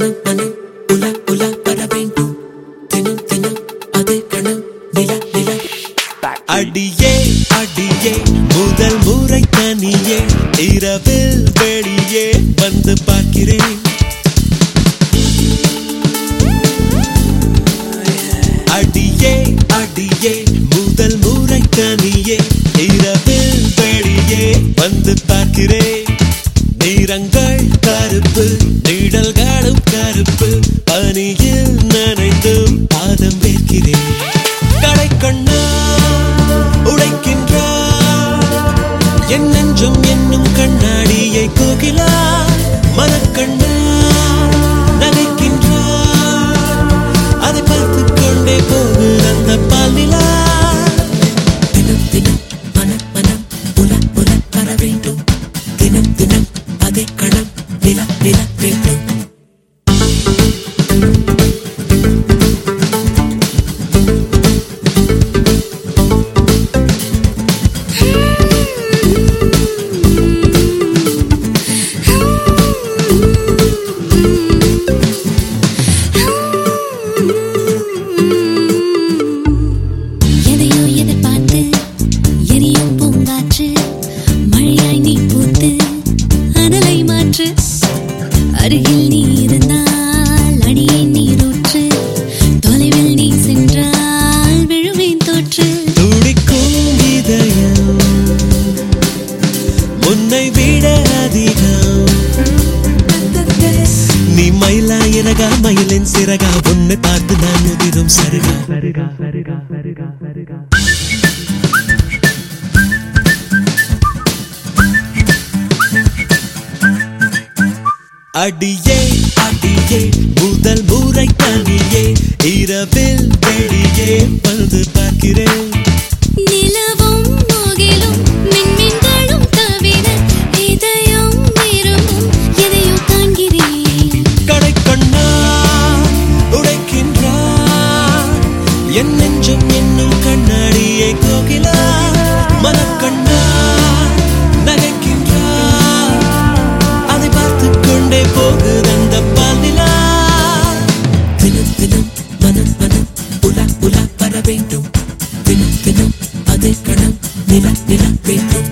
மன மன உல உல வர வேண்டும் தினம் தினம் அது கணம் நில நில. அடியே அடியே முதல் முறை தனியே. இரவில் வெளியே வந்து பார்க்கிறேன். அடியே அடியே முதல் முறை தனியே. இரவில் வெளியே வந்து பார்க்கிறேன். நிறங்கள் கருப்பு நிழல்களும் கருப்பு பனியில் நனைந்து பாதம் வைக்கிறேன் கடைக்கண்ணா உடைக்கின்றார் என் நெஞ்சம் என்னும் கண்ணாடியை கோகிலா அருகில் நீ இருந்தால் அடியை நீரூற்று தொலைவில் நீ சென்றால் விழுவேன் தோற்று. துடிக்கும் இதயம் உன்னை விட அதிகம். நீ மயிலா இறகா மயிலின் சிறகா உன்னை பார்த்து நான் முதிரும் சருகா. சருகா சருகா சருகா சருகா. அடியே அடியே முதல் முறை தனியே இரவில் வெளியே வந்து பார்க்கிறேன். Nina, Nina, Nina.